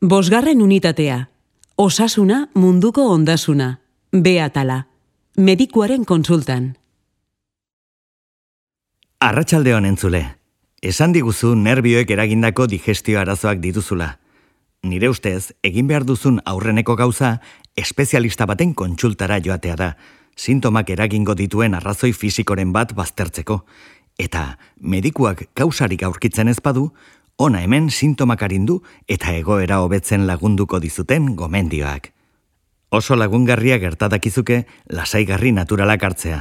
Bosgarren unitatea. Osasuna munduko ondasuna. Beatala. Medikuaren konsultan. Arratsalde honen entzule. Esan diguzu nerbioek eragindako digestio arazoak dituzula. Nire ustez, egin behar duzun aurreneko gauza, espezialista baten kontsultara joatea da, sintomak eragingo dituen arrazoi fisikoren bat baztertzeko. Eta medikuak kausarik aurkitzen ez badu, ona hemen sintomak arindu eta egoera hobetzen lagunduko dizuten gomendioak. Oso lagungarria gertadakizuke lasaigarri naturalak hartzea.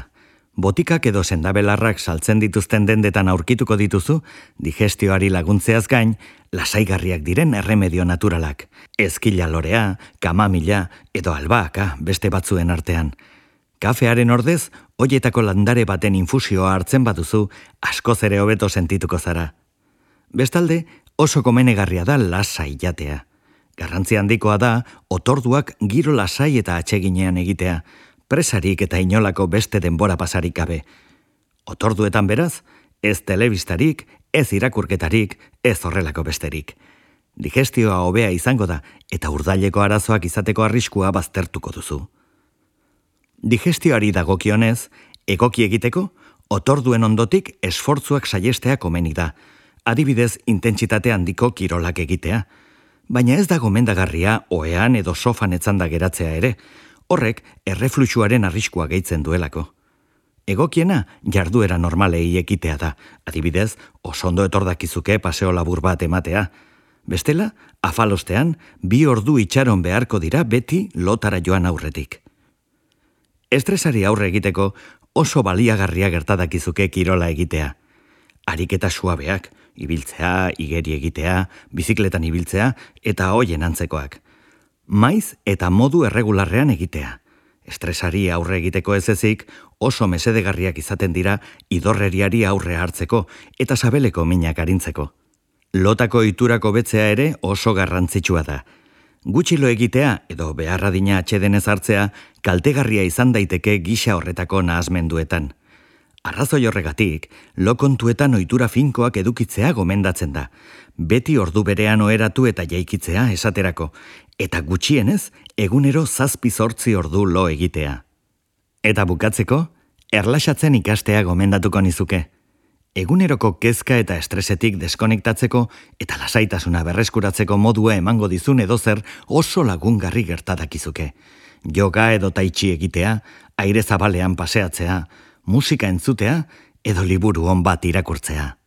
Botikak edo sendabelarrak saltzen dituzten dendetan aurkituko dituzu, digestioari laguntzeaz gain, lasaigarriak diren erremedio naturalak. Ezkila lorea, kamamila edo albaka beste batzuen artean. Kafearen ordez, hoietako landare baten infusioa hartzen baduzu, askoz ere hobeto sentituko zara. Bestalde, oso komenegarria da lasai jatea. Garrantzi handikoa da, otorduak giro lasai eta atseginean egitea, presarik eta inolako beste denbora pasarik gabe. Otorduetan beraz, ez telebistarik, ez irakurketarik, ez horrelako besterik. Digestioa hobea izango da eta urdaileko arazoak izateko arriskua baztertuko duzu. Digestioari dagokionez, egoki egiteko, otorduen ondotik esfortzuak saiestea komeni da, adibidez intentsitate handiko kirolak egitea. Baina ez da gomendagarria oean edo sofan etzanda geratzea ere, horrek errefluxuaren arriskua gehitzen duelako. Egokiena jarduera normalei ekitea da, adibidez, osondo etordakizuke paseo labur bat ematea. Bestela, afalostean, bi ordu itxaron beharko dira beti lotara joan aurretik. Estresari aurre egiteko oso baliagarria gertadakizuke kirola egitea. Ariketa suabeak, ibiltzea, igeri egitea, bizikletan ibiltzea eta hoien antzekoak. Maiz eta modu erregularrean egitea. Estresari aurre egiteko ez ezik, oso mesedegarriak izaten dira idorreriari aurre hartzeko eta sabeleko minak arintzeko. Lotako iturako betzea ere oso garrantzitsua da. Gutxilo egitea edo beharra dina atxedenez hartzea kaltegarria izan daiteke gisa horretako nahazmenduetan. Arrazoi horregatik, lokontuetan ohitura finkoak edukitzea gomendatzen da. Beti ordu berean oheratu eta jaikitzea esaterako, eta gutxienez, egunero zazpi zortzi ordu lo egitea. Eta bukatzeko, erlaxatzen ikastea gomendatuko nizuke. Eguneroko kezka eta estresetik deskonektatzeko eta lasaitasuna berreskuratzeko modua emango dizun edo zer oso lagungarri gertadakizuke. Yoga edo taitxi egitea, aire zabalean paseatzea, musika entzutea edo liburu on bat irakurtzea.